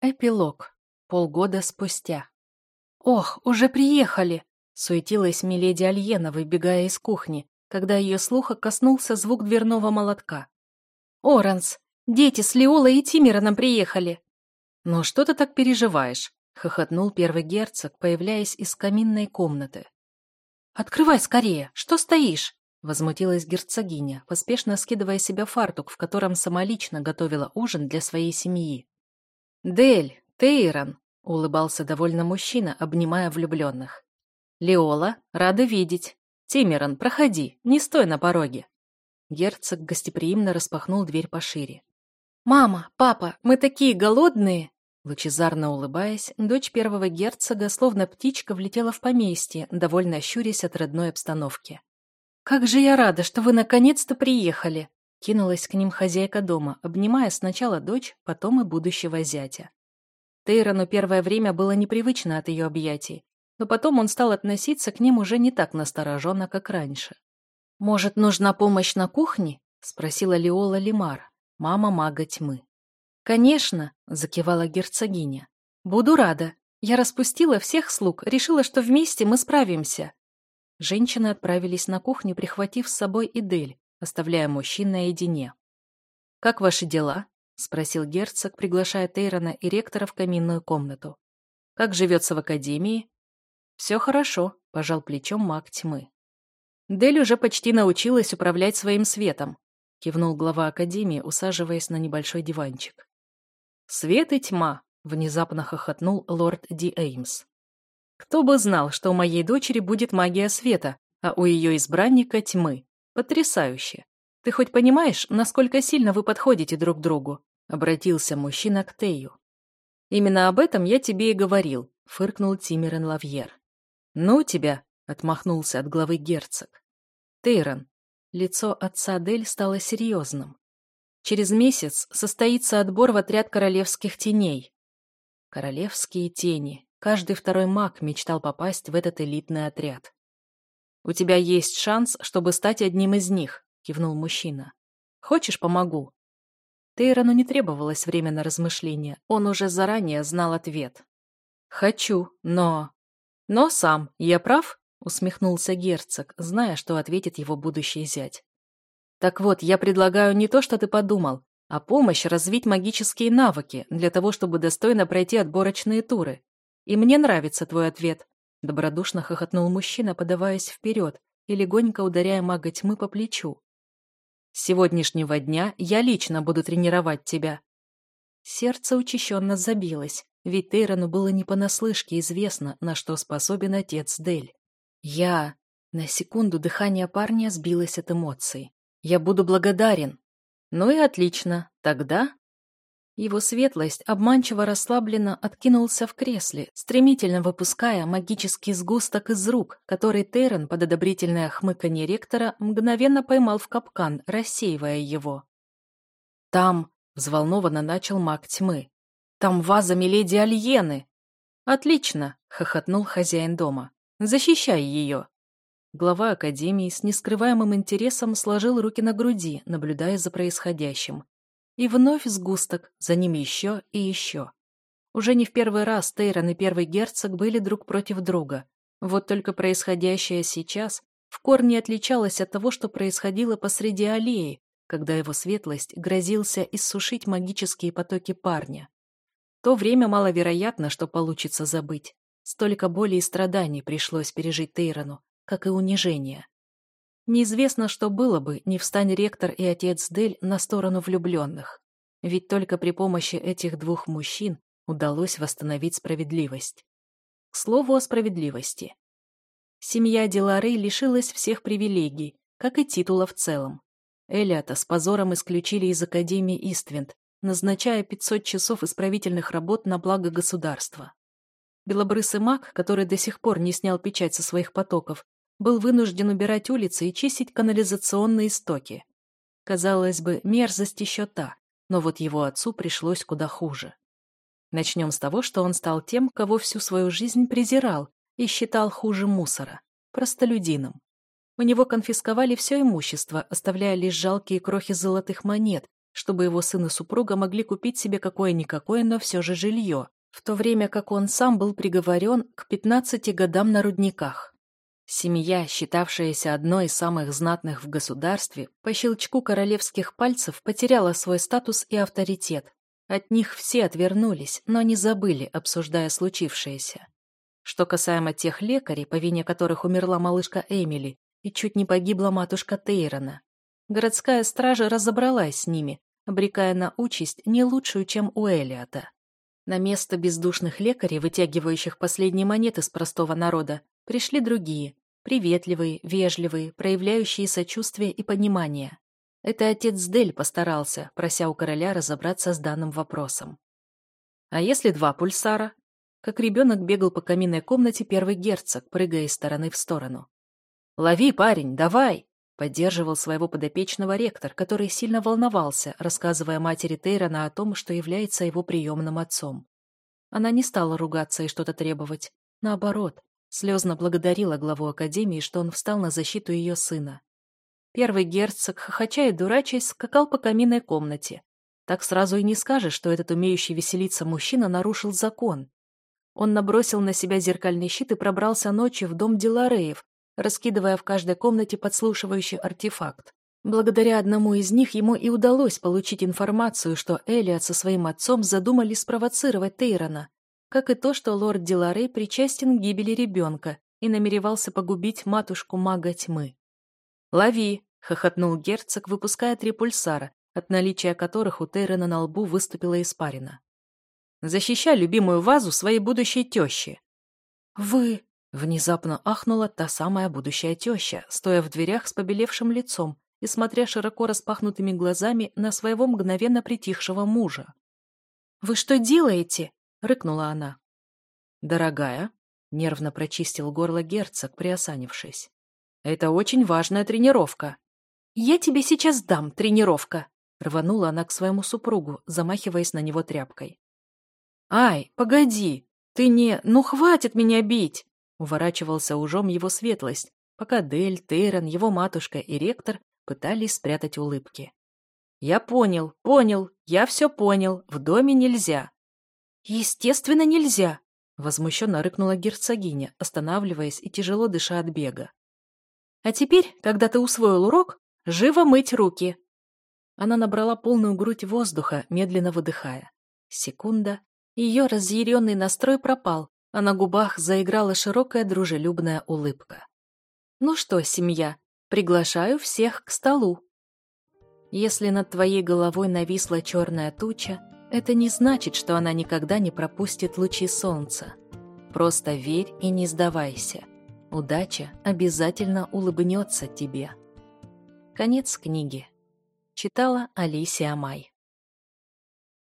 Эпилог. Полгода спустя. «Ох, уже приехали!» — суетилась миледи Альена, выбегая из кухни, когда ее слуха коснулся звук дверного молотка. «Оранс, дети с Леолой и Тимираном приехали!» «Ну что ты так переживаешь?» — хохотнул первый герцог, появляясь из каминной комнаты. «Открывай скорее! Что стоишь?» — возмутилась герцогиня, поспешно скидывая себя фартук, в котором самолично готовила ужин для своей семьи. «Дель, Тейрон!» — улыбался довольно мужчина, обнимая влюбленных. «Леола, рада видеть. Тимирон, проходи, не стой на пороге». Герцог гостеприимно распахнул дверь пошире. «Мама, папа, мы такие голодные!» Лучезарно улыбаясь, дочь первого герцога, словно птичка, влетела в поместье, довольно щурясь от родной обстановки. «Как же я рада, что вы наконец-то приехали!» Кинулась к ним хозяйка дома, обнимая сначала дочь, потом и будущего зятя. Тейрону первое время было непривычно от ее объятий, но потом он стал относиться к ним уже не так настороженно, как раньше. «Может, нужна помощь на кухне?» — спросила Лиола Лимар, мама мага тьмы. «Конечно», — закивала герцогиня. «Буду рада. Я распустила всех слуг, решила, что вместе мы справимся». Женщины отправились на кухню, прихватив с собой Идель, оставляя мужчин наедине. «Как ваши дела?» — спросил герцог, приглашая Тейрона и ректора в каминную комнату. «Как живется в академии?» «Все хорошо», — пожал плечом маг тьмы. «Дель уже почти научилась управлять своим светом», — кивнул глава академии, усаживаясь на небольшой диванчик. «Свет и тьма», — внезапно хохотнул лорд Ди Эймс. «Кто бы знал, что у моей дочери будет магия света, а у ее избранника тьмы. «Потрясающе! Ты хоть понимаешь, насколько сильно вы подходите друг другу?» — обратился мужчина к Тею. «Именно об этом я тебе и говорил», — фыркнул Тимирен Лавьер. «Ну тебя!» — отмахнулся от главы герцог. «Тейрон». Лицо отца Дель стало серьезным. «Через месяц состоится отбор в отряд королевских теней». Королевские тени. Каждый второй маг мечтал попасть в этот элитный отряд. «У тебя есть шанс, чтобы стать одним из них», — кивнул мужчина. «Хочешь, помогу?» Тейрону не требовалось время на размышления, он уже заранее знал ответ. «Хочу, но...» «Но сам, я прав?» — усмехнулся герцог, зная, что ответит его будущий зять. «Так вот, я предлагаю не то, что ты подумал, а помощь развить магические навыки для того, чтобы достойно пройти отборочные туры. И мне нравится твой ответ. Добродушно хохотнул мужчина, подаваясь вперед и легонько ударяя мага тьмы по плечу. «С сегодняшнего дня я лично буду тренировать тебя». Сердце учащенно забилось, ведь Тейрону было не понаслышке известно, на что способен отец Дель. «Я...» На секунду дыхание парня сбилось от эмоций. «Я буду благодарен». «Ну и отлично. Тогда его светлость обманчиво расслабленно откинулся в кресле, стремительно выпуская магический сгусток из рук, который Тейрон под одобрительное хмыканье ректора мгновенно поймал в капкан, рассеивая его. «Там», — взволнованно начал маг тьмы, — «там ваза Миледи Альены!» «Отлично!» — хохотнул хозяин дома. «Защищай ее!» Глава Академии с нескрываемым интересом сложил руки на груди, наблюдая за происходящим. И вновь сгусток, за ним еще и еще. Уже не в первый раз Тейрон и первый герцог были друг против друга. Вот только происходящее сейчас в корне отличалось от того, что происходило посреди аллеи, когда его светлость грозился иссушить магические потоки парня. То время маловероятно, что получится забыть. Столько боли и страданий пришлось пережить Тейрону, как и унижения. Неизвестно, что было бы, не встань ректор и отец Дель на сторону влюбленных. Ведь только при помощи этих двух мужчин удалось восстановить справедливость. К слову о справедливости. Семья Делары лишилась всех привилегий, как и титула в целом. Элиота с позором исключили из Академии Иствинд, назначая 500 часов исправительных работ на благо государства. Белобрысый маг, который до сих пор не снял печать со своих потоков, был вынужден убирать улицы и чистить канализационные стоки. Казалось бы, мерзость еще та, но вот его отцу пришлось куда хуже. Начнем с того, что он стал тем, кого всю свою жизнь презирал и считал хуже мусора – простолюдином. У него конфисковали все имущество, оставляя лишь жалкие крохи золотых монет, чтобы его сын и супруга могли купить себе какое-никакое, но все же жилье, в то время как он сам был приговорен к 15 годам на рудниках. Семья, считавшаяся одной из самых знатных в государстве, по щелчку королевских пальцев потеряла свой статус и авторитет. От них все отвернулись, но не забыли, обсуждая случившееся. Что касаемо тех лекарей, по вине которых умерла малышка Эмили и чуть не погибла матушка Тейрона, городская стража разобралась с ними, обрекая на участь не лучшую, чем у Элиота. На место бездушных лекарей, вытягивающих последние монеты с простого народа, пришли другие, приветливые, вежливые, проявляющие сочувствие и понимание. Это отец Дель постарался, прося у короля разобраться с данным вопросом. А если два пульсара? Как ребенок бегал по каминной комнате первый герцог, прыгая из стороны в сторону. «Лови, парень, давай!» Поддерживал своего подопечного ректор, который сильно волновался, рассказывая матери Тейрона о том, что является его приемным отцом. Она не стала ругаться и что-то требовать. Наоборот, слезно благодарила главу Академии, что он встал на защиту ее сына. Первый герцог, хохоча и дурачась, скакал по каминной комнате. Так сразу и не скажешь, что этот умеющий веселиться мужчина нарушил закон. Он набросил на себя зеркальный щит и пробрался ночью в дом Делареев, раскидывая в каждой комнате подслушивающий артефакт. Благодаря одному из них ему и удалось получить информацию, что Элиот со своим отцом задумали спровоцировать Тейрона, как и то, что лорд Деларей причастен к гибели ребенка и намеревался погубить матушку мага тьмы. «Лови!» — хохотнул герцог, выпуская три пульсара, от наличия которых у Тейрона на лбу выступила испарина. «Защищай любимую вазу своей будущей тещи!» «Вы...» — внезапно ахнула та самая будущая теща, стоя в дверях с побелевшим лицом и смотря широко распахнутыми глазами на своего мгновенно притихшего мужа. «Вы что делаете?» — рыкнула она. «Дорогая», — нервно прочистил горло герцог, приосанившись. Это очень важная тренировка. Я тебе сейчас дам тренировка. Рванула она к своему супругу, замахиваясь на него тряпкой. Ай, погоди, ты не... Ну хватит меня бить! Уворачивался ужом его светлость, пока Дель, Тейрон, его матушка и ректор пытались спрятать улыбки. «Я понял, понял, я все понял, в доме нельзя». «Естественно, нельзя!» — возмущенно рыкнула герцогиня, останавливаясь и тяжело дыша от бега. А теперь, когда ты усвоил урок, живо мыть руки. Она набрала полную грудь воздуха, медленно выдыхая. Секунда. Ее разъяренный настрой пропал, а на губах заиграла широкая дружелюбная улыбка. «Ну что, семья, приглашаю всех к столу». Если над твоей головой нависла черная туча, это не значит, что она никогда не пропустит лучи солнца. Просто верь и не сдавайся. Удача обязательно улыбнется тебе. Конец книги. Читала Алисия Май.